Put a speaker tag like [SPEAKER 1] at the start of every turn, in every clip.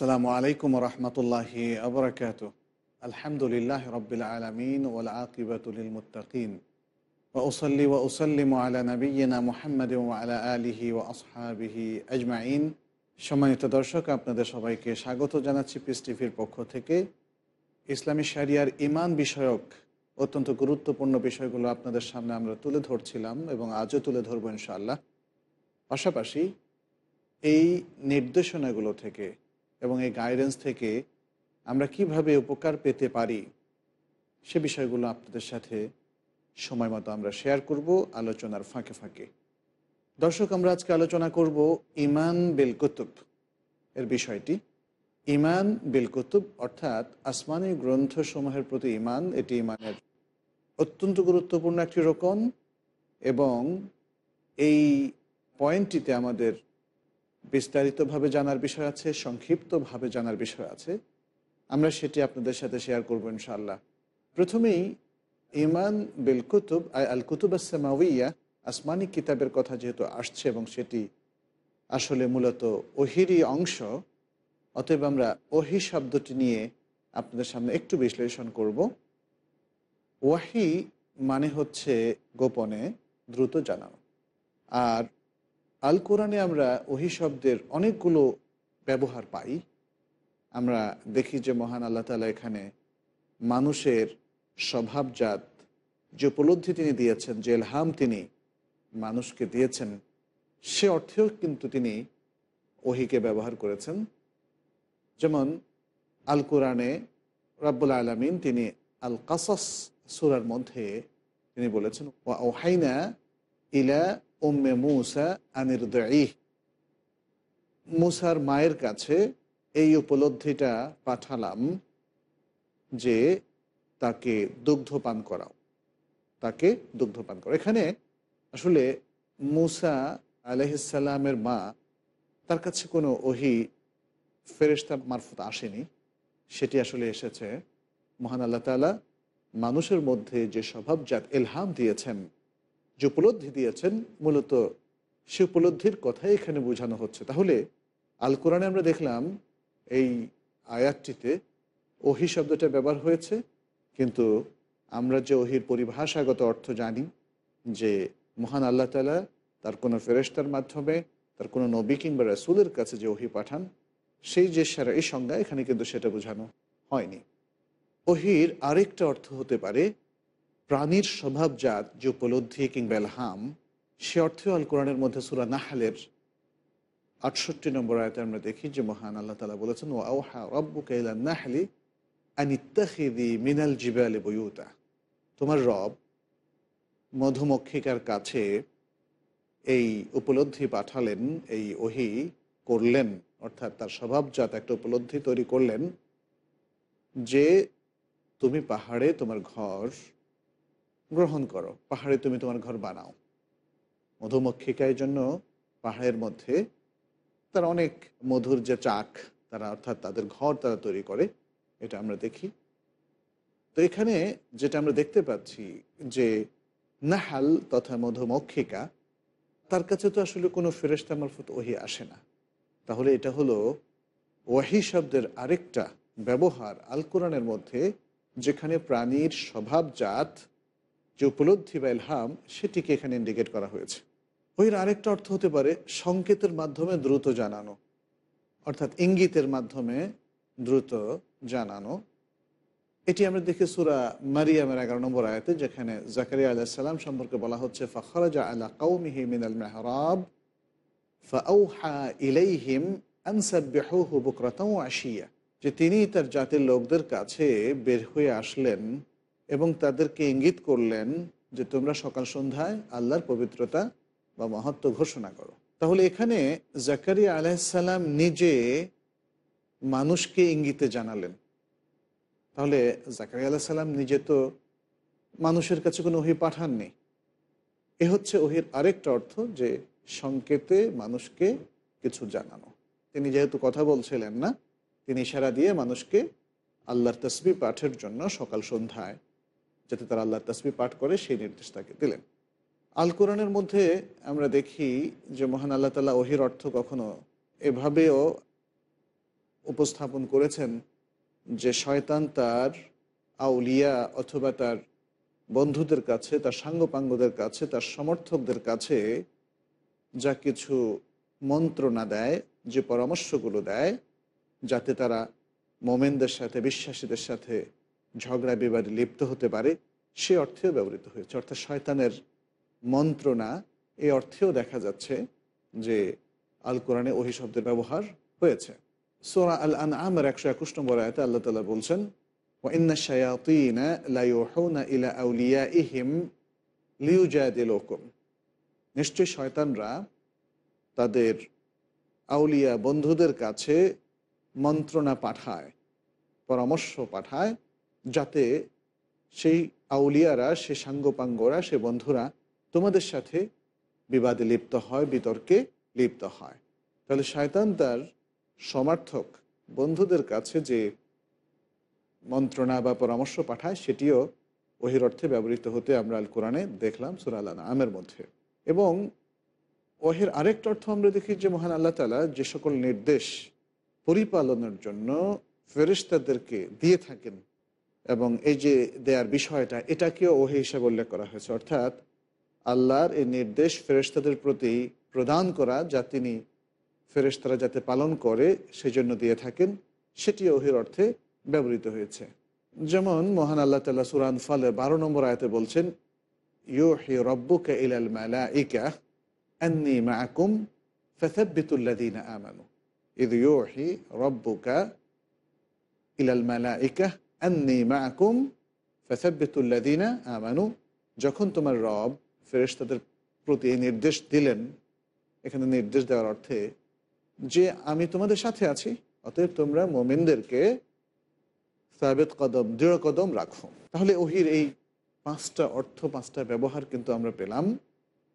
[SPEAKER 1] আসসালামু আলাইকুম রহমতুল্লাহি আবরকাত আলহামদুলিল্লাহ রবিল আলমিন ওল ওসলি ও ওসলিম আলা নবীনা মোহাম্মদ আলা আলিহি ও আসহাবিহি আজমাইন। সম্মানিত দর্শক, আপনাদের সবাইকে স্বাগত জানাচ্ছি পিস টিভির পক্ষ থেকে। ইসলামী শারিয়ার ইমান বিষয়ক অত্যন্ত গুরুত্বপূর্ণ বিষয়গুলো আপনাদের সামনে আমরা তুলে ধরছিলাম এবং আজও তুলে ধরবো ইনশাআল্লাহ। পাশাপাশি এই নির্দেশনাগুলো থেকে এবং এই গাইডেন্স থেকে আমরা কীভাবে উপকার পেতে পারি, সে বিষয়গুলো আপনাদের সাথে সময় মতো আমরা শেয়ার করব আলোচনার ফাঁকে ফাঁকে। দর্শক, আমরা আজকে আলোচনা করব ইমান বিল কুতুব এর বিষয়টি। ইমান বিল কুতুব অর্থাৎ আসমানি গ্রন্থসমূহের প্রতি ইমান, এটি ইমানের অত্যন্ত গুরুত্বপূর্ণ একটি রকম এবং এই পয়েন্টটিতে আমাদের বিস্তারিতভাবে জানার বিষয় আছে, সংক্ষিপ্তভাবে জানার বিষয় আছে। আমরা সেটি আপনাদের সাথে শেয়ার করব ইনশাআল্লাহ। প্রথমেই, ইমান বিল কুতুব, আই, আল কুতুব আসমাউইয়া আসমানি কিতাবের কথা যেহেতু আসছে এবং সেটি আসলে মূলত ওহিরই অংশ, অতএব আমরা ওহি শব্দটি নিয়ে আপনাদের সামনে একটু বিশ্লেষণ করব। ওয়াহি মানে হচ্ছে গোপনে দ্রুত জানানো। আর আল কোরআনে আমরা ওহি শব্দের অনেকগুলো ব্যবহার পাই। আমরা দেখি যে মহান আল্লাহ তালা এখানে মানুষের স্বভাবজাত যে উপলব্ধি তিনি দিয়েছেন, যে এলহাম তিনি মানুষকে দিয়েছেন, সে অর্থেও কিন্তু তিনি ওহিকে ব্যবহার করেছেন। যেমন আল কোরআনে রাব্বুল আলমিন তিনি আল কাসাস সুরার মধ্যে তিনি বলেছেন ওহাইনা ইলা উম্মে মুসা আনির মুসার মায়ের কাছে এই উপলব্ধিটা পাঠালাম যে তাকে দুগ্ধ পান করাও। তাকে দুগ্ধ পান করো এখানে আসলে মুসা আলহিসাল্লামের মা, তার কাছে কোনো ওহি ফেরেস্তা মারফত আসেনি। সেটি আসলে এসেছে মহান আল্লাহ তালা মানুষের মধ্যে যে স্বভাবজাত এলহাম দিয়েছেন। যে উপলব্ধি দিয়েছেন, মূলত সে উপলব্ধির কথাই এখানে বোঝানো হচ্ছে। তাহলে আল কোরআনে আমরা দেখলাম এই আয়াতটিতে ওহি শব্দটা ব্যবহার হয়েছে, কিন্তু আমরা যে ওহির পরিভাষাগত অর্থ জানি যে মহান আল্লাহ তালা তার কোনো ফেরেস্তার মাধ্যমে, তার কোনো নবী কিংবা রাসুলের কাছে যে ওহি পাঠান, সেই যে সারা এই সংজ্ঞা এখানে কিন্তু সেটা বোঝানো হয়নি। ওহির আরেকটা অর্থ হতে পারে প্রাণীর স্বভাবজাত যে উপলব্ধি কিংবা এলহাম সে অর্থে আল কোরআনের মধ্যে সুরা নাহালের আটষট্টি নম্বর আয়তে আমরা দেখি যে মহান আল্লাহ তালা বলেছেন ও আউহা রব্বু কাইলা নাহলি আনিত্তাহিদি মিনাল জিবালে বইউতা তোমার রব মধুমক্ষিকার কাছে এই উপলব্ধি পাঠালেন, এই ওহি করলেন, অর্থাৎ তার স্বভাবজাত একটা উপলব্ধি তৈরি করলেন যে তুমি পাহাড়ে তোমার ঘর গ্রহণ করো। পাহাড়ে তুমি তোমার ঘর বানাও। মধুমক্ষিকার জন্য পাহাড়ের মধ্যে তারা অনেক মধুর যে চাক, তারা অর্থাৎ তাদের ঘর তারা তৈরি করে, এটা আমরা দেখি। তো এখানে যেটা আমরা দেখতে পাচ্ছি যে নাহাল তথা মধুমক্ষিকা, তার কাছে তো আসলে কোনো ফেরেস্তা মারফত ওহি আসে না। তাহলে এটা হলো ওয়াহি শব্দের আরেকটা ব্যবহার আল কোরআনের মধ্যে, যেখানে প্রাণীর স্বভাবজাত যে উপলব্ধি বা এলহাম সেটিকে এখানে ইন্ডিকেট করা হয়েছে। ওইর আরেকটা অর্থ হতে পারে সংকেতের মাধ্যমে দ্রুত জানানো। অর্থাৎ ইঙ্গিতের মাধ্যমে দ্রুত জানানো। এটি আমরা দেখি সুরা মারিয়ামের এগারো নম্বর আয়াতে, যেখানে জাকারিয়া আলাহিসাল্লাম সম্পর্কে বলা হচ্ছে, ফখরাজা আলা কৌমিহি মিনাল মেহরাব ইলাইহিম আনসাব্যাহু হুবুকরতাও আসিয়া যে তিনি তার জাতির লোকদের কাছে বের হয়ে আসলেন এবং তাদেরকে ইঙ্গিত করলেন যে তোমরা সকাল সন্ধ্যায় আল্লাহর পবিত্রতা বা মহত্ব ঘোষণা করো। তাহলে এখানে জাকারিয়া আলাইসাল্লাম নিজে মানুষকে ইঙ্গিতে জানালেন। তাহলে জাকারিয়া আলাহ সাল্লাম নিজে তো মানুষের কাছে কোনো ওহি পাঠাননি। এ হচ্ছে ওহির আরেকটা অর্থ যে সংকেতে মানুষকে কিছু জানানো। তিনি যেহেতু কথা বলছিলেন না, তিনি ইশারা দিয়ে মানুষকে আল্লাহর তসবি পাঠের জন্য সকাল সন্ধ্যায় যাতে তারা আল্লাহর তসবি পাঠ করে, সেই নির্দেশ তাকে দিলেন। আল কোরআনের মধ্যে আমরা দেখি যে মহান আল্লাহ তালা ওহির অর্থ কখনো এভাবেও উপস্থাপন করেছেন যে শয়তান তার আউলিয়া অথবা তার বন্ধুদের কাছে, তার সাঙ্গপাঙ্গদের কাছে, তার সমর্থকদের কাছে যা কিছু মন্ত্রণা দেয়, যে পরামর্শগুলো দেয়, যাতে তারা মোমেনদের সাথে, বিশ্বাসীদের সাথে ঝগড়া বিবাদে লিপ্ত হতে পারে, সে অর্থেও ব্যবহৃত হয়েছে। অর্থাৎ শয়তানের মন্ত্রণা এ অর্থেও দেখা যাচ্ছে যে আল কোরআনে ওহি শব্দের ব্যবহার হয়েছে। সোরা আল আন আমার একশো একুশ নম্বর আয়তে আল্লাহ তালা বলছেন ইলা আউলিয়া নিশ্চয় শয়তানরা তাদের আউলিয়া বন্ধুদের কাছে মন্ত্রণা পাঠায়, পরামর্শ পাঠায় যাতে সেই আউলিয়ারা, সে সাঙ্গপাঙ্গরা, সে বন্ধুরা তোমাদের সাথে বিবাদে লিপ্ত হয়, বিতর্কে লিপ্ত হয়। তাহলে শয়তান তার সমর্থক বন্ধুদের কাছে যে মন্ত্রণা বা পরামর্শ পাঠায়, সেটিও ওহির অর্থে ব্যবহৃত হতে আমরা আল কোরআনে দেখলাম সুরাল আমের মধ্যে। এবং ওহের আরেকটা অর্থ আমরা দেখি যে মহান আল্লাহ তালা যে সকল নির্দেশ পরিপালনের জন্য ফেরিস্তাদেরকে দিয়ে থাকেন এবং এই যে দেয়ার বিষয়টা, এটাকেও ওহে হিসাবে উল্লেখ করা হয়েছে। অর্থাৎ আল্লাহর এই নির্দেশ ফেরেস্তাদের প্রতি প্রদান করা যা তিনি ফেরেস্তারা যাতে পালন করে, সেজন্য দিয়ে থাকেন, সেটি ওহির অর্থে ব্যবহৃত হয়েছে। যেমন মহান আল্লাহ তাল্লাহ সুরান ফলে বারো নম্বর আয়তে বলছেন ইউ হি রব্বুকা ইলাল মালা ইকা আন্নি মাকুম ফেসাবিতুল্লাদিন আমানু। ইদ ইউ হি রব্বুকা ইলাল মালা ইকা আমানু যখন তোমার রব ফেরেশতাদের প্রতি এই নির্দেশ দিলেন, এখানে নির্দেশ দেওয়ার অর্থে যে আমি তোমাদের সাথে আছি, অতএব তোমরা মোমেনদেরকে সাবেত কদম, দৃঢ় কদম রাখো। তাহলে ওহির এই পাঁচটা অর্থ, পাঁচটা ব্যবহার কিন্তু আমরা পেলাম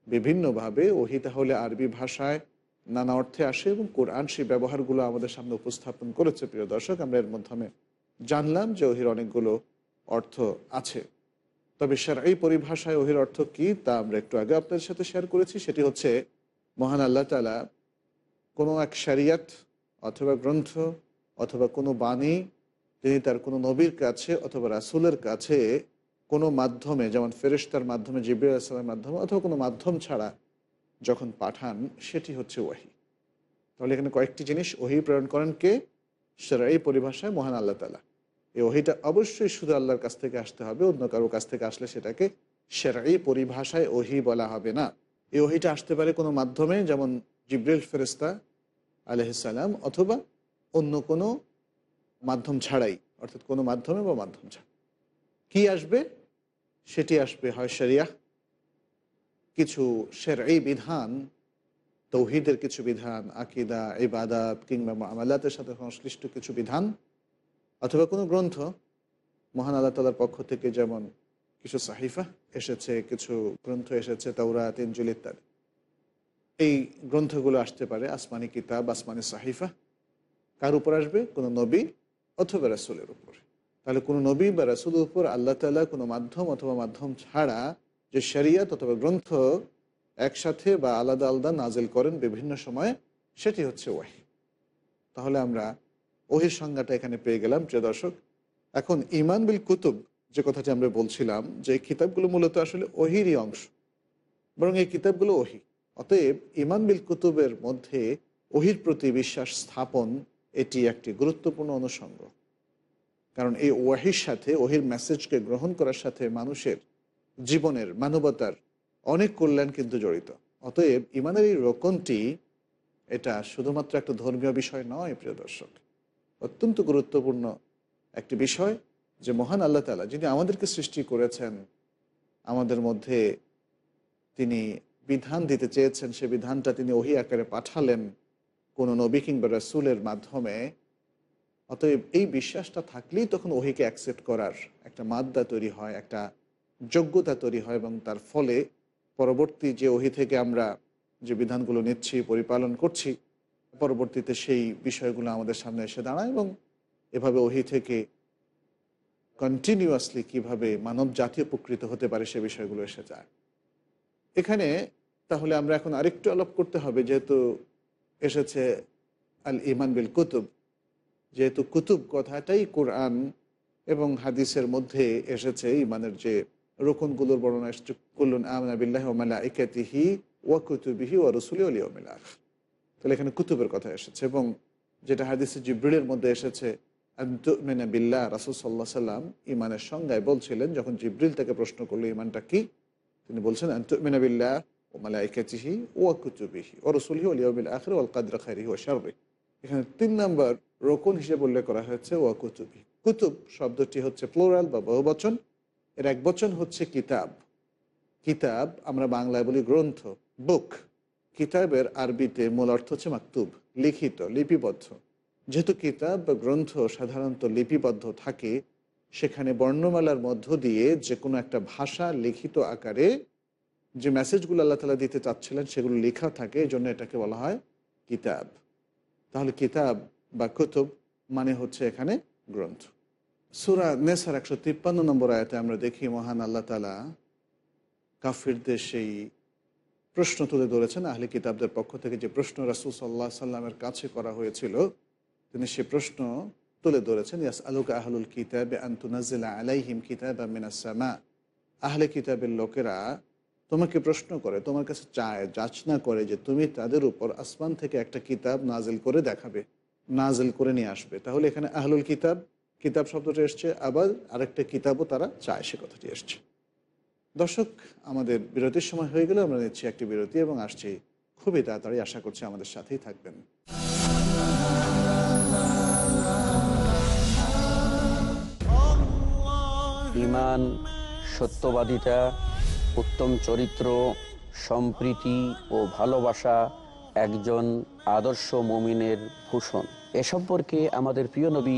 [SPEAKER 1] বিভিন্নভাবে। ওহি তাহলে আরবি ভাষায় নানা অর্থে আসে এবং কোরআন সেই ব্যবহারগুলো আমাদের সামনে উপস্থাপন করেছে, প্রিয় দর্শক। আমরা এর মাধ্যমে জানলাম যে ওহির অনেকগুলো অর্থ আছে। তবে এই পরিভাষায় ওহির অর্থ কী তা আমরা একটু আগে আপনাদের সাথে শেয়ার করেছি। সেটি হচ্ছে, মহান আল্লাহ তালা কোনো এক শরিয়াত অথবা গ্রন্থ অথবা কোনো বাণী, তিনি তার কোনো নবীর কাছে অথবা রাসুলের কাছে কোনো মাধ্যমে, যেমন ফেরেস্তার মাধ্যমে জিবির আসলামের মাধ্যমে অথবা কোনো মাধ্যম ছাড়া যখন পাঠান, সেটি হচ্ছে ওয়াহি তাহলে এখানে কয়েকটি জিনিস, ওহি প্রেরণ করেন কে? সেরা এই পরিভাষায় মহান আল্লাহ তালা এই ওহিটা অবশ্যই শুধু আল্লাহর কাছ থেকে আসতে হবে, অন্য কারোর কাছ থেকে আসলে সেটাকে সেরাই পরিভাষায় ওহি বলা হবে না। এই ওহিটা আসতে পারে কোনো মাধ্যমে, যেমন জিব্রিল ফেরেস্তা আলহিসাল্লাম অথবা অন্য কোনো মাধ্যম ছাড়াই, অর্থাৎ কোনো মাধ্যমে বা মাধ্যম ছাড়া কি আসবে? সেটি আসবে হয় শরিয়া কিছু এই বিধান তৌহিদের কিছু বিধান, আকিদা ইবাদাত কিংবা আমালাতের সাথে সংশ্লিষ্ট কিছু বিধান অথবা কোনো গ্রন্থ, মহান আল্লাহ তালার পক্ষ থেকে যেমন কিছু সাহিফা এসেছে, কিছু গ্রন্থ এসেছে তাওরা তিনজুল ইত্যাদি। এই গ্রন্থগুলো আসতে পারে, আসমানি কিতাব, আসমানি সাহিফা। কার উপর আসবে? কোনো নবী অথবা রাসুলের উপর। তাহলে কোনো নবী বা রাসুলের উপর আল্লাহ তালা কোনো মাধ্যম অথবা মাধ্যম ছাড়া যে শরিয়াত অথবা গ্রন্থ একসাথে বা আলাদা আলাদা নাজেল করেন বিভিন্ন সময়ে, সেটি হচ্ছে ওয়াহি। তাহলে আমরা ওহির সংজ্ঞাটা এখানে পেয়ে গেলাম, প্রিয় দর্শক। এখন ইমান বিল কুতুব, যে কথাটি আমরা বলছিলাম, যে কিতাবগুলো মূলত আসলে ওহিরই অংশ, বরং এই কিতাবগুলো ওহি। অতএব ইমান বিল কুতুবের মধ্যে ওহির প্রতি বিশ্বাস স্থাপন, এটি একটি গুরুত্বপূর্ণ অনুষঙ্গ। কারণ এই ওয়াহির সাথে, ওহির মেসেজকে গ্রহণ করার সাথে মানুষের জীবনের মানবতার অনেক কল্যাণ কিন্তু জড়িত। অতএব ইমানের এই রোকনটি এটা শুধুমাত্র একটা ধর্মীয় বিষয় নয়, প্রিয় দর্শক। অত্যন্ত গুরুত্বপূর্ণ একটি বিষয় যে মহান আল্লাহ তালা যিনি আমাদেরকে সৃষ্টি করেছেন, আমাদের মধ্যে তিনি বিধান দিতে চেয়েছেন, সে বিধানটা তিনি ওহি আকারে পাঠালেন কোনো নবী কিংবা রসুলের মাধ্যমে। অতএব এই বিশ্বাসটা থাকলেই তখন ওহিকে অ্যাকসেপ্ট করার একটা মাদ্দা তৈরি হয়, একটা যোগ্যতা তৈরি হয় এবং তার ফলে পরবর্তী যে ওহি থেকে আমরা যে বিধানগুলো নিচ্ছি, পরিপালন করছি, পরবর্তীতে সেই বিষয়গুলো আমাদের সামনে এসে দাঁড়ায় এবং এভাবে ওহি থেকে কন্টিনিউয়াসলি কীভাবে মানব জাতি উপকৃত হতে পারে সে বিষয়গুলো এসে যায়। এখানে তাহলে আমরা এখন আরেকটু আলাপ করতে হবে, যেহেতু এসেছে আল ইমান বিল কুতুব। যেহেতু কুতুব কথাটাই কোরআন এবং হাদিসের মধ্যে এসেছে, ইমানের যে রোকনগুলোর বর্ণনা এসেছে, কুল্লুন আমনাবিল্লাহ ওমালা ইকাতিহি ওয়া কুতুবিহি ও রসুলি অলিয়মিল আখ তাহলে এখানে কুতুবের কথা এসেছে এবং যেটা হাদিসে জিব্রিলের মধ্যে এসেছে আন্তমেনা বিল্লাহ রাসুল সাল্লাহ সাল্লাম ইমানের সংজ্ঞায় বলছিলেন, যখন জিব্রিল তাকে প্রশ্ন করল ইমানটা কি? তিনি বলছেন আন্তমেনা বিল্লাহ ও মালাইকাতিহি ও কুতুবিহি ও রসুলহি অলিয়মিল আখর ওয়াল কাদর খাইরিহি ও শাররি। এখানে তিন নম্বর রোকন হিসেবে উল্লেখ করা হয়েছে, ওয়া কুতুবি। কুতুব শব্দটি হচ্ছে ফ্লোরাল বা বহুবচন। এর এক বচন হচ্ছে কিতাব। কিতাব আমরা বাংলায় বলি গ্রন্থ বুক কিতাবের আরবিতে মূল অর্থ হচ্ছে মাকতুব, লিখিত, লিপিবদ্ধ। যেহেতু কিতাব বা গ্রন্থ সাধারণত লিপিবদ্ধ থাকে, সেখানে বর্ণমালার মধ্য দিয়ে যে কোনো একটা ভাষা লিখিত আকারে যে মেসেজগুলো আল্লাহ তালা দিতে চাচ্ছিলেন, সেগুলো লেখা থাকে, এই জন্য এটাকে বলা হয় কিতাব। তাহলে কিতাব বা কুতুব মানে হচ্ছে এখানে গ্রন্থ। সুরা নেসার একশো তিপ্পান্ন নম্বর আয়াতে আমরা দেখি, মহান আল্লাহ তালা কাফিরদের সেই প্রশ্ন তুলে ধরেছেন, আহলি কিতাবদের পক্ষ থেকে যে প্রশ্ন রাসুল সাল্লাহ সাল্লামের কাছে করা হয়েছিল, তিনি সে প্রশ্ন তুলে ধরেছেন ইয়াস আলুকা আহলুল কিতাব আন্তুনাজিলা আলাইহিম কিতাব মিনাসামা আহলে কিতাবের লোকেরা তোমাকে প্রশ্ন করে, তোমার কাছে চায় যাচনা করে যে তুমি তাদের উপর আসমান থেকে একটা কিতাব নাজিল করে দেখাবে, নাজিল করে নিয়ে আসবে। তাহলে এখানে আহলুল কিতাব কিতাব শব্দটি এসছে, আবার আরেকটা কিতাবও তারা চায় সে কথাটি এসছে। দর্শক, আমাদের বিরতির সময় হয়ে গেলে, আমরা নিচ্ছি একটি বিরতি এবং আসছি খুবই তাড়াতাড়ি। আশা করছি আমাদের সাথেই থাকবেন।
[SPEAKER 2] ইমান, সত্যবাদিতা, উত্তম চরিত্র, সম্প্রীতি ও ভালোবাসা একজন আদর্শ মমিনের ভূষণ। এ সম্পর্কে আমাদের প্রিয় নবী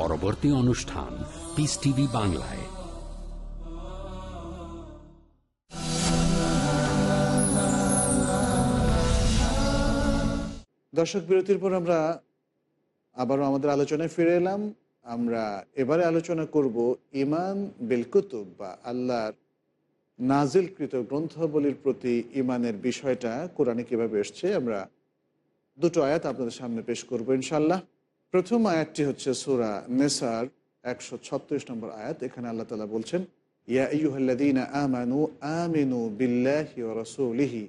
[SPEAKER 3] পরবর্তী অনুষ্ঠান পিস টিভি বাংলায়।
[SPEAKER 1] দর্শক বিরতির পর আমরা আবারও আমাদের আলোচনায় ফিরে এলাম। আমরা এবারে আলোচনা করব ইমান বিল কুতুব বা আল্লাহর নাজিলকৃত গ্রন্থাবলীর প্রতি ইমানের বিষয়টা, কোরআনে কীভাবে এসছে, আমরা দুটো আয়াত আপনাদের সামনে পেশ করব ইনশাল্লাহ প্রথম আয়াতটি হচ্ছে সুরা নেসার একশো ছত্রিশ নম্বর আয়াত এখানে আল্লাহ তালা বলছেন ইয়া ইয়ুহাল্লাদিনা আমানু আমিনু বিল্লাহি ওয়া রাসূলিহি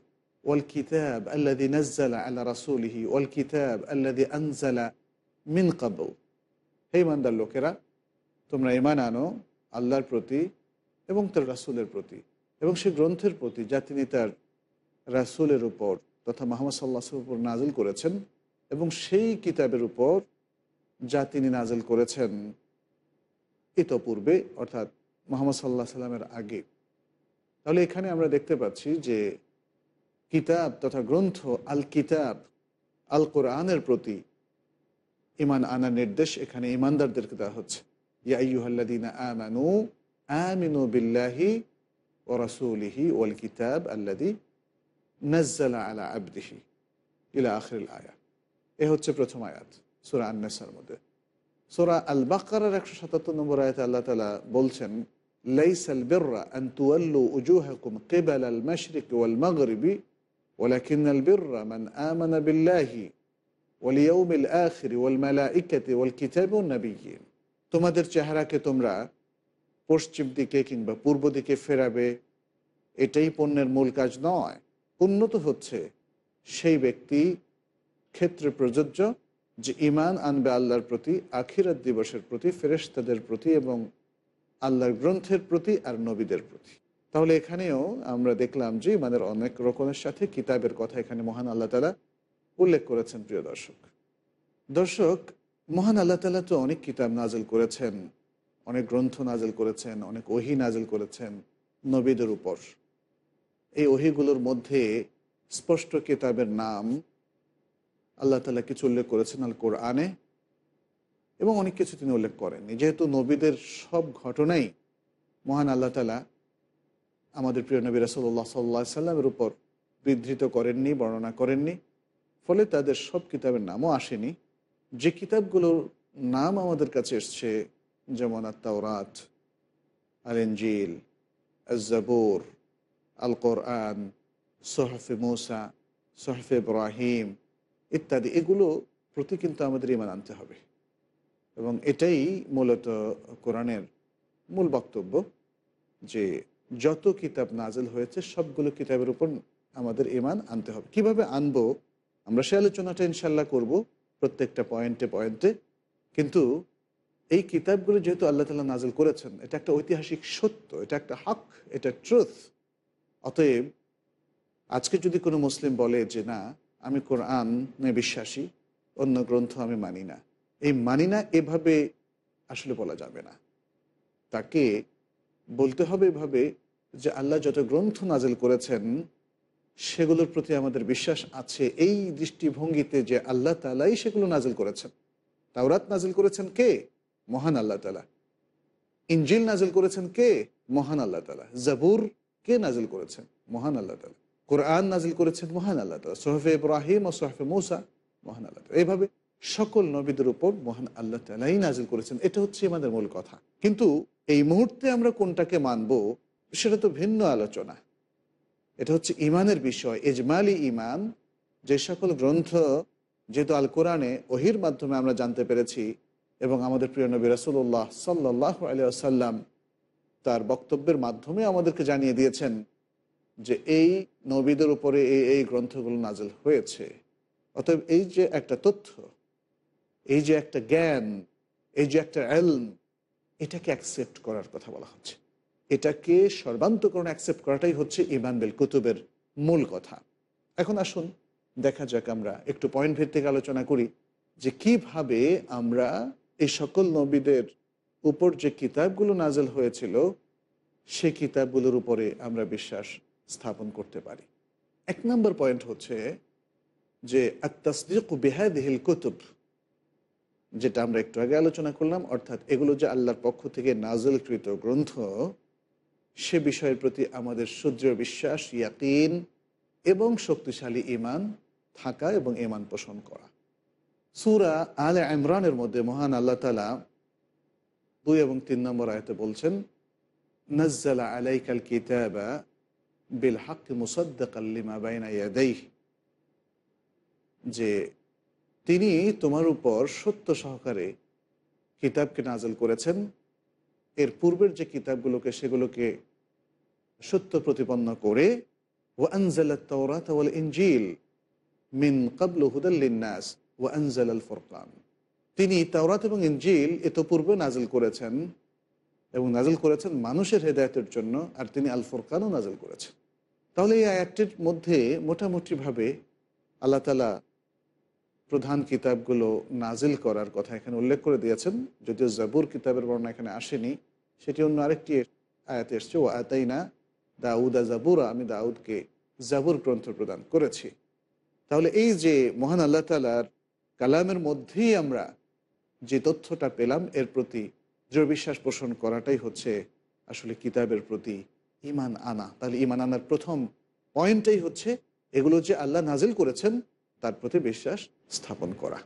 [SPEAKER 1] والكتاب الذي نزل على رسوله والكتاب الذي أنزل من قبل হে ইমানদার লোকেরা তোমরা ইমান আনো আল্লাহর প্রতি এবং তার রাসুলের প্রতি এবং সে গ্রন্থের প্রতি যা তিনি তার রাসুলের উপর তথা মোহাম্মদ সাল্লাহের উপর নাজিল করেছেন এবং সেই কিতাবের উপর যা তিনি নাজিল করেছেন ইতপূর্বে অর্থাৎ মোহাম্মদ সাল্লাহ সাল্লামের আগে। তাহলে এখানে আমরা দেখতে পাচ্ছি যে কিতাব তথা গ্রন্থ আল কিতাব আল কোরআনের প্রতি ইমান আনার নির্দেশ এখানে ইমানদারদেরকে দেওয়া হচ্ছে। ইয়াইহাল্লাদিনা আমানু আমিনু বিল্লাহি ও রাসুলিহি ওয়াল কিতাব আল্লাদি নাজ্জালা আলা আবদিহি। ইলা আখরিল আয়া। এ হচ্ছে প্রথম আয়াত। সুরা আন্নেসার মধ্যে সোরা আল বাকার একশো সাতাত্তর নম্বর আয়তে আল্লাহ তালা বলছেন লাইস আল বিররা আন তুয়াল্লু উজুহাকুম কিবাল আল মাশরিক ওয়াল মাগরিবি ولكن البر من آمن بالله واليوم الآخر والملائكة والكتاب والنبيين তোমাদের চেহারাকে তোমরা পশ্চিম দিকে কিংবা পূর্ব দিকে ফেরাবে এটাই পণ্যের মূল কাজ নয় উন্নত হচ্ছে সেই ব্যক্তি ক্ষেত্রে প্রযোজ্য যে ইমান আনবে আল্লাহর প্রতি, আখিরাত দিবসের প্রতি, ফেরেশতাদের প্রতি এবং আল্লাহর গ্রন্থের প্রতি আর নবীদের প্রতি। তাহলে এখানেও আমরা দেখলাম যে ইমানের অনেক রকমের সাথে কিতাবের কথা এখানে মহান আল্লাহ তালা উল্লেখ করেছেন, প্রিয় দর্শক। দর্শক, মহান আল্লাহ তালা তো অনেক কিতাব নাজেল করেছেন, অনেক গ্রন্থ নাজেল করেছেন, অনেক ওহি নাজেল করেছেন নবীদের উপর। এই ওহিগুলোর মধ্যে স্পষ্ট কিতাবের নাম আল্লাহ তালা কিছু উল্লেখ করেছেন আল কোরআনে এবং অনেক কিছু তিনি উল্লেখ করেননি যেহেতু নবীদের সব ঘটনাই মহান আল্লাহ তালা আমাদের প্রিয় নবী রাসল্লাহ সাল্লা সাল্লামের উপর বিধৃত করেননি, বর্ণনা করেননি। ফলে তাদের সব কিতাবের নামও আসেনি। যে কিতাবগুলোর নাম আমাদের কাছে এসছে, যেমন আত্মাওরাত আল এঞ্জিল আজাবুর আল কোরআন সোহফে মৌসা, সোহফে ইব্রাহিম ইত্যাদি, এগুলো প্রতি কিন্তু আমাদের ইমান আনতে হবে। এবং এটাই মূলত কোরআনের মূল বক্তব্য যে, যত কিতাব নাজেল হয়েছে, সবগুলো কিতাবের উপর আমাদের ইমান আনতে হবে। কীভাবে আনব? আমরা সে আলোচনাটা ইনশাল্লাহ করব প্রত্যেকটা পয়েন্টে পয়েন্টে। কিন্তু এই কিতাবগুলো যেহেতু আল্লাহ তালা নাজেল করেছেন, এটা একটা ঐতিহাসিক সত্য, এটা একটা হক, এটা ট্রুথ অতএব আজকে যদি কোনো মুসলিম বলে যে, না আমি কোরআনে বিশ্বাসী, অন্য গ্রন্থ আমি মানি না। এই মানি না এভাবে আসলে বলা যাবে না। তাকে বলতে হবে এভাবে যে আল্লাহ যত গ্রন্থ নাজেল করেছেন, সেগুলোর প্রতি আমাদের বিশ্বাস আছে। এই দৃষ্টিভঙ্গিতে যে আল্লাহ তালাই সেগুলো নাজেল করেছেন। তাওরাত নাজিল করেছেন কে? মহান আল্লাহ তালা ইঞ্জিল নাজিল করেছেন কে? মহান আল্লাহ তালা জাবুর কে নাজিল করেছেন? মহান আল্লাহ তালা কোরআন নাজিল করেছেন মহান আল্লাহ তালা সোহফে ইব্রাহিম ও সোহফে মৌসা, মহান আল্লাহ তালা এইভাবে সকল নবীদের উপর মহান আল্লাহ তালাই নাজিল করেছেন। এটা হচ্ছে আমাদের মূল কথা। কিন্তু এই মুহূর্তে আমরা কোনটাকে মানব, সেটা তো ভিন্ন আলোচনা। এটা হচ্ছে ইমানের বিষয় এজমালি ইমান। যে সকল গ্রন্থ যেহেতু আল কোরআনে ওহির মাধ্যমে আমরা জানতে পেরেছি, এবং আমাদের প্রিয় নবী রাসুল্লাহ সাল্লাহ আলিয়াল্লাম তার বক্তব্যের মাধ্যমে আমাদেরকে জানিয়ে দিয়েছেন যে এই নবীদের উপরে এই এই গ্রন্থগুলো নাজেল হয়েছে। অতএব এই যে একটা তথ্য, এই যে একটা জ্ঞান, এই যে একটা এলম, এটাকে অ্যাকসেপ্ট করার কথা বলা হচ্ছে। এটাকে সর্বান্তকরণ অ্যাকসেপ্ট করাটাই হচ্ছে ইমান বেল কুতুবের মূল কথা। এখন আসুন, দেখা যাক আমরা একটু পয়েন্ট ভিত্তিক আলোচনা করি যে কীভাবে আমরা এই সকল নবীদের উপর যে কিতাবগুলো নাজেল হয়েছিল, সে কিতাবগুলোর উপরে আমরা বিশ্বাস স্থাপন করতে পারি। এক নম্বর পয়েন্ট হচ্ছে যে আত্মাসদিক বেহাদিহিল কুতুব, যেটা আমরা একটু আগে আলোচনা করলাম, অর্থাৎ এগুলো যে আল্লাহর পক্ষ থেকে নাজলকৃত গ্রন্থ, সে বিষয়ের প্রতি আমাদের সুদৃঢ় বিশ্বাস, ইয়াকিন এবং শক্তিশালী ইমান থাকা এবং ইমান পোষণ করা। সুরা আলে ইমরানের মধ্যে মহান আল্লাহ তালা দুই এবং তিন নম্বর আয়তে বলছেন, নজ্জালা আলাইকাল কিতাবা বিল হাক মুসদ্দাকাল্লিমা বাইনা ইয়াদাইহ যে তিনি তোমার উপর সত্য সহকারে কিতাবকে নাজল করেছেন। এর পূর্বের যে কিতাবগুলোকে, সেগুলোকে সত্য প্রতিপন্ন করে ও আনজাল তওরাত ইনজিল মিন কাবল হুদাল্লিনাস ও আনজাল আল ফরকান তিনি তাওরাত এবং ইনজিল এত পূর্বে নাজল করেছেন এবং নাজল করেছেন মানুষের হেদায়তের জন্য, আর তিনি আল ফরকানও নাজল করেছেন। তাহলে এই আয়াতটির মধ্যে মোটামুটিভাবে আল্লাহ তালা প্রধান কিতাবগুলো নাজিল করার কথা এখানে উল্লেখ করে দিয়েছেন। যদিও জাবুর কিতাবের বর্ণনা এখানে আসেনি, সেটি অন্য আরেকটি আয়াত এসছে ও আতাই না দাউদা জাবুরা আমি দাউদকে জাবুর গ্রন্থ প্রদান করেছি। তাহলে এই যে মহান আল্লাহ তালার কালামের মধ্যেই আমরা যে তথ্যটা পেলাম, এর প্রতি দৃঢ় বিশ্বাস পোষণ করাটাই হচ্ছে আসলে কিতাবের প্রতি ইমান আনা। তাহলে ইমান আনার প্রথম পয়েন্টটাই হচ্ছে এগুলো যে আল্লাহ নাজিল করেছেন, তার প্রতি বিশ্বাস স্থাপন করা।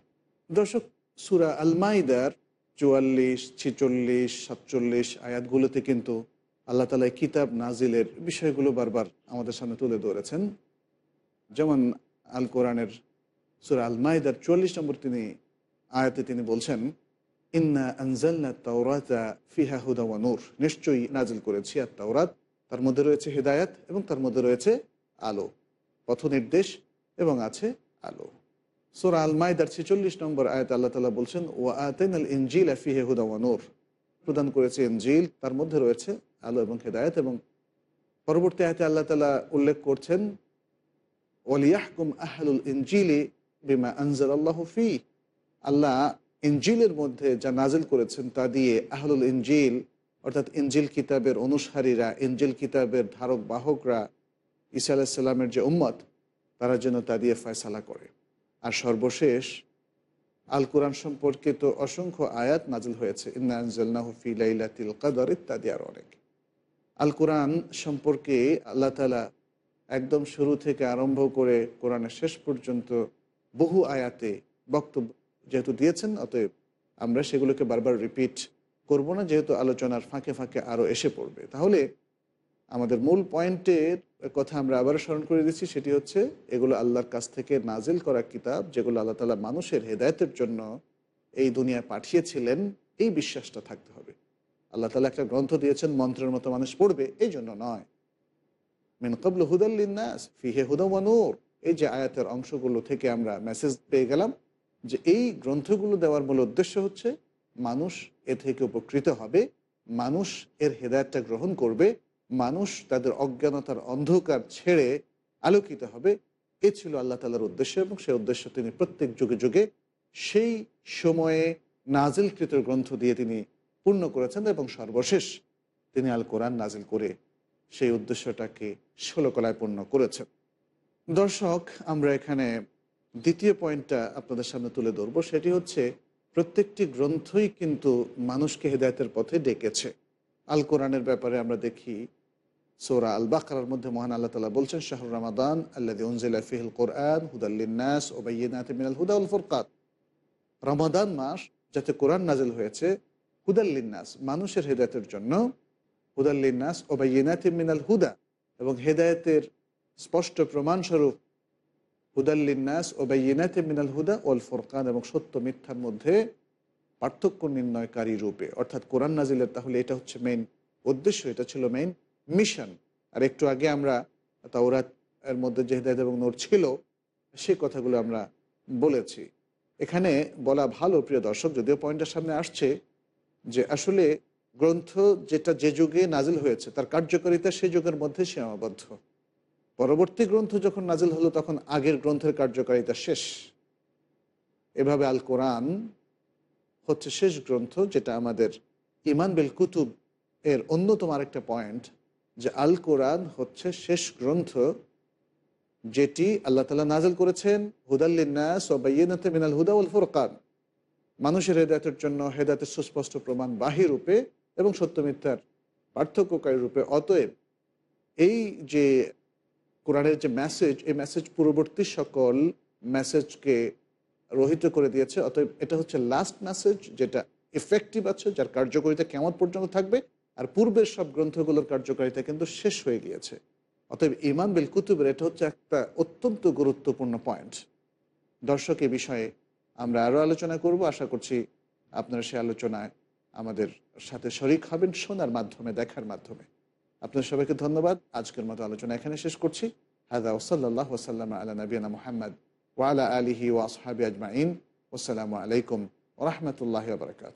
[SPEAKER 1] দর্শক, সুরা আলমাইদার চুয়াল্লিশ, ছিচল্লিশ, সাতচল্লিশ আয়াতগুলোতে কিন্তু আল্লাহ তালা কিতাব নাজিলের বিষয়গুলো বারবার আমাদের সামনে তুলে ধরেছেন। যেমন আল কোরআনের সুরা আল মাইদার চুয়াল্লিশ নম্বর তিনি আয়াতে তিনি বলছেন, ইন্না আনজালনা তাওরাতা ফিহা হুদা ওয়া নিশ্চয়ই নাজিল করেছি আর তাওরাত তার মধ্যে রয়েছে হেদায়াত এবং তার মধ্যে রয়েছে আলো। পথ নির্দেশ এবং আছে আলো। সোরা আল মাইদার ছেচল্লিশ নম্বর আয়াত আল্লাহ তালা বলছেন ও আতেন আল ইনজিল আফিহে হুদা ওয়া নূর। প্রদান করেছে ইনজিল, তার মধ্যে রয়েছে আলো এবং হেদায়ত এবং পরবর্তী আয়তে আল্লাহ তালা উল্লেখ করছেন ওলিয়াহকুম আহলুল ইনজিলি বিমা আনজাল আল্লাহ ফি আল্লাহ ইনজিলের মধ্যে যা নাজিল করেছেন তা দিয়ে আহলুল ইনজিল অর্থাৎ ইনজিল কিতাবের অনুসারীরা, ইনজিল কিতাবের ধারক বাহকরা ঈসা আলাহিসাল্লামের যে উম্মত, তারা যেন তা দিয়ে ফয়সালা করে। আর সর্বশেষ, আল কোরআন সম্পর্কিত অসংখ্য আয়াত নাজিল হয়েছে। ইন্না আনজালনাহু ফি লাইলাতিল কাদর ইত্যাদি আর অনেক। আল কোরআন সম্পর্কে আল্লাহ তালা একদম শুরু থেকে আরম্ভ করে কোরআনের শেষ পর্যন্ত বহু আয়াতে বক্তব্য যেহেতু দিয়েছেন, অতএব আমরা সেগুলোকে বারবার রিপিট করব না, যেহেতু আলোচনার ফাঁকে ফাঁকে আরও এসে পড়বে। তাহলে আমাদের মূল পয়েন্টের কথা আমরা আবারও স্মরণ করে দিচ্ছি, সেটি হচ্ছে এগুলো আল্লাহর কাছ থেকে নাজিল করা কিতাব, যেগুলো আল্লাহ তালা মানুষের হেদায়তের জন্য এই দুনিয়ায় পাঠিয়েছিলেন, এই বিশ্বাসটা থাকতে হবে। আল্লাহ তালা একটা গ্রন্থ দিয়েছেন, মন্ত্রের মতো মানুষ পড়বে, এই জন্য নয়। মেন কবল হুদাল্লিনাস ফিহে হুদামানুর এই যে আয়াতের অংশগুলো থেকে আমরা মেসেজ পেয়ে গেলাম, যে এই গ্রন্থগুলো দেওয়ার মূল উদ্দেশ্য হচ্ছে মানুষ এ থেকে উপকৃত হবে। মানুষ এর হেদায়তটা গ্রহণ করবে। মানুষ তাদের অজ্ঞানতার অন্ধকার ছেড়ে আলোকিত হবে। এ ছিল আল্লাহ তালার উদ্দেশ্য এবং সেই উদ্দেশ্য তিনি প্রত্যেক যুগে যুগে সেই সময়ে নাজিলকৃত গ্রন্থ দিয়ে তিনি পূর্ণ করেছেন এবং সর্বশেষ তিনি আল কোরআন নাজিল করে সেই উদ্দেশ্যটাকে ষোলকলায় পূর্ণ করেছেন। দর্শক, আমরা এখানে দ্বিতীয় পয়েন্টটা আপনাদের সামনে তুলে ধরবো। সেটি হচ্ছে প্রত্যেকটি গ্রন্থই কিন্তু মানুষকে হেদায়তের পথে ডেকেছে। আল কোরআনের ব্যাপারে আমরা দেখি, সোরা আল বাকরার মধ্যে মহান আল্লাহ তালা বলছেন শাহরুর রমাদান আল্লাহ উনজিল্লা ফিহুল কোরআন হুদাল্লিনাস ওবাইনাত মিনাল হুদাউল ফুরকাত রমাদান মাস যাতে কোরআন নাজিল হয়েছে হুদাল্লিনাস মানুষের হেদায়তের জন্য হুদাল্লিনাস ওবাইনাত মিনাল হুদা এবং হেদায়তের স্পষ্ট প্রমাণস্বরূপ হুদাল্লিনাস ওবাইনাত মিনাল হুদা ওল ফোরকান এবং সত্য মিথ্যার মধ্যে পার্থক্য নির্ণয়কারী রূপে। অর্থাৎ কোরআন নাজিলের তাহলে এটা হচ্ছে মেইন উদ্দেশ্য, এটা ছিল মেইন মিশন আর একটু আগে আমরা তাওরাত এর মধ্যে যে হেদায়ত এবং নোর ছিল, সে কথাগুলো আমরা বলেছি। এখানে বলা ভালো, প্রিয় দর্শক, যদিও পয়েন্টের সামনে আসছে যে আসলে গ্রন্থ যেটা যে যুগে নাজিল হয়েছে, তার কার্যকারিতা সেই যুগের মধ্যে সীমাবদ্ধ। পরবর্তী গ্রন্থ যখন নাজিল হলো, তখন আগের গ্রন্থের কার্যকারিতা শেষ। এভাবে আল কোরআন হচ্ছে শেষ গ্রন্থ, যেটা আমাদের ইমান বিল কুতুব এর অন্যতম আরেকটা পয়েন্ট, যে আল কোরআন হচ্ছে শেষ গ্রন্থ, যেটি আল্লাহ তালা নাজল করেছেন হুদাল্লিনাস মিনাল হুদা উল ফুরকান। মানুষের হেদায়তের জন্য হেদায়তের সুস্পষ্ট প্রমাণ বাহির রূপে এবং সত্য মিথ্যার পার্থক্যকারী রূপে। অতএব এই যে কোরআনের যে মেসেজ এই মেসেজ পূর্ববর্তী সকল মেসেজকে রহিত করে দিয়েছে। অতএব এটা হচ্ছে লাস্ট মেসেজ যেটা এফেক্টিভ আছে, যার কার্যকারিতা কেমন পর্যন্ত থাকবে, আর পূর্বের সব গ্রন্থগুলোর কার্যকারিতা কিন্তু শেষ হয়ে গিয়েছে। অতএব ইমান বিল কুতুবের এটা হচ্ছে একটা অত্যন্ত গুরুত্বপূর্ণ পয়েন্ট দর্শক, এ বিষয়ে আমরা আরও আলোচনা করব। আশা করছি আপনারা সে আলোচনায় আমাদের সাথে শরিক হবেন, শোনার মাধ্যমে, দেখার মাধ্যমে। আপনাদের সবাইকে ধন্যবাদ। আজকের মতো আলোচনা এখানে শেষ করছি। হাদা ওসাল্লাহ ওসাল্লাম আলা নবীনা মোহাম্মদ ওয়ালা আলিহি ওয়াসহাবি আজমাইন। আসসালামু আলাইকুম ওরহমতুল্লাহ বারকাত